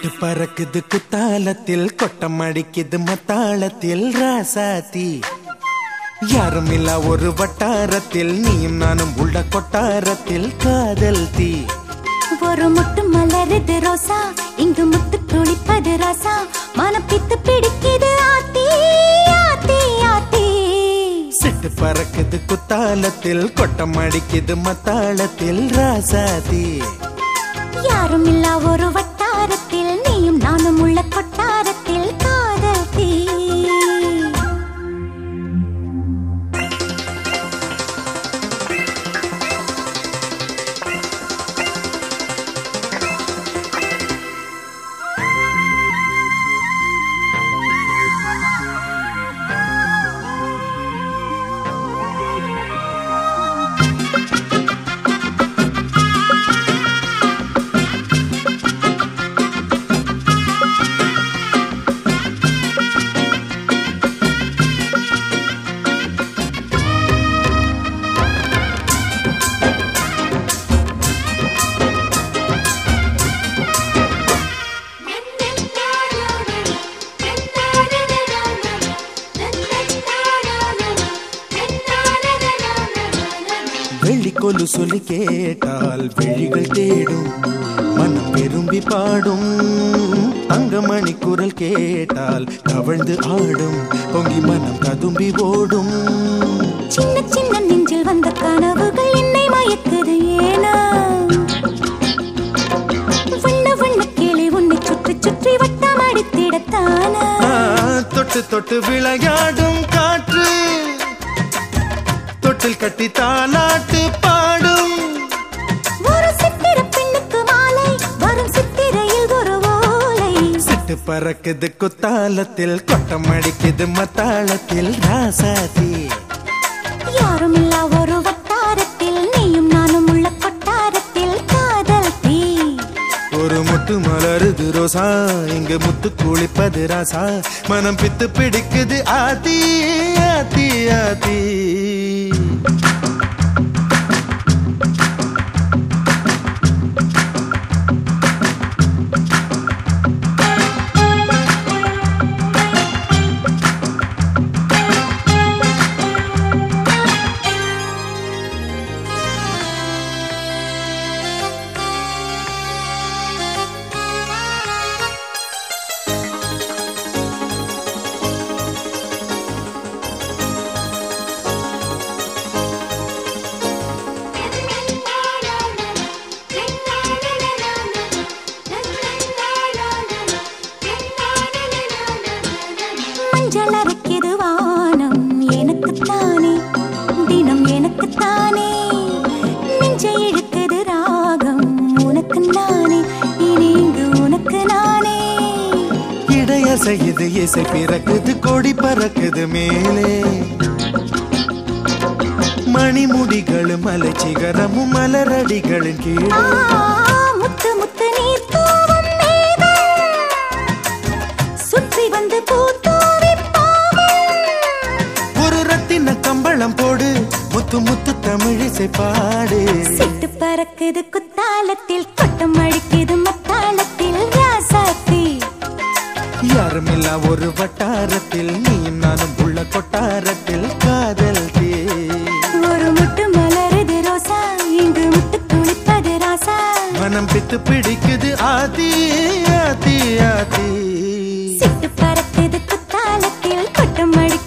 சிட்டு பறக்குது குத்தாலத்தில் கொட்டம் அடிக்குது மத்தாளத்தில் ராசாத்தி. யாரும் இல்ல ஒரு வட்டாரத்தில் நீயும் நானும் உள்ள கொட்டாரத்தில் காதல் தீ. ஒரு முட்டு மலருது ரோசா இங்கு முத்து துளிப்பது ராசா. மனப்பித்து பிடிக்குது ஆத்தி ஆத்தி ஆத்தி. சிட்டு பறக்குது குத்தாலத்தில் கொட்டம் அடிக்குது மத்தாளத்தில் ராசாத்தி. யாரும் இல்லா ஒரு வெள்ளிக்கொலு சொல்லி கேட்டால் விழிகள் தேடும் மனம் விரும்பி பாடும். தங்கமணி குரல் கேட்டால் தவழ்ந்து ஆடும் பொங்கி மனம் கதும்பி ஓடும். சின்ன சின்ன நெஞ்சில் வந்த கனவுகள் என்னை மயக்குது ஏனா? தொட்டு தொட்டு விளையாடும் காற்று தொட்டில் கட்டி தாலாட்டு பாடும் சிட்டு பறக்குது குத்தாலத்தில் கொட்டம் அடிக்குது மத்தாளத்தில் ராசாதி. யாரும் இல்லா ஒரு வட்டாரத்தில் நீயும் நானும் உள்ள கொட்டாரத்தில் காதல் தீ ஒரு முட்டு மலருது ரோசா இங்க முத்து குளிப்பது ராசா. மனம் பித்து பிடிக்குது ஆதி ஆதி ஆதி இடைய செய்யுது இசை பிறக்குது கொடி பறக்குது மேலே. மணிமுடிகளும் மலை சிகரமும் மலரடிகளின் கீழே. முத்து முத்து மேகம் சுற்றி வந்து ஒரு ரத்தின கம்பளம் போடு முத்து முத்து தமிழிசை பாடு. சிட்டு பறக்குது குத்தாலத்தில் கொட்டம் அடிக்குது யாரும் இல்ல ஒரு வட்டாரத்தில். நீயும் நானும் உள்ள கொட்டாரத்தில் காதல் தே ஒரு முட்டு மலருது ரோசா இங்கு முட்டு துளிப்பது ராசா. மனம் பித்து பிடிக்குது ஆதி ஆதி ஆதி. சிட்டு பறக்குது குத்தாலத்தில் கொட்டம் அடிக்குது